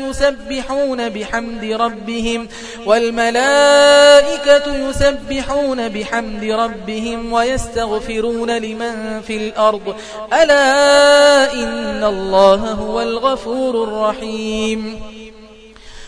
يسبحون بحمد ربهم والملائكة يسبحون بحمد ربهم ويستغفرون لمن في الأرض. ألا إن الله هو الغفور الرحيم.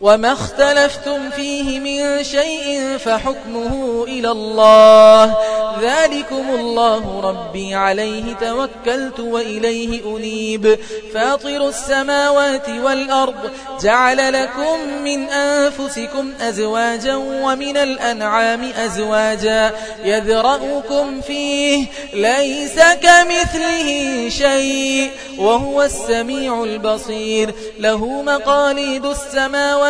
وما اختلفتم فيه من شيء فحكمه إلى الله ذلكم الله ربي عليه توكلت وإليه أنيب فاطر السماوات والأرض جعل لكم من أنفسكم أزواجا ومن الأنعام أزواجا يذرأكم فيه ليس كمثله شيء وهو السميع البصير له مقاليد السماوات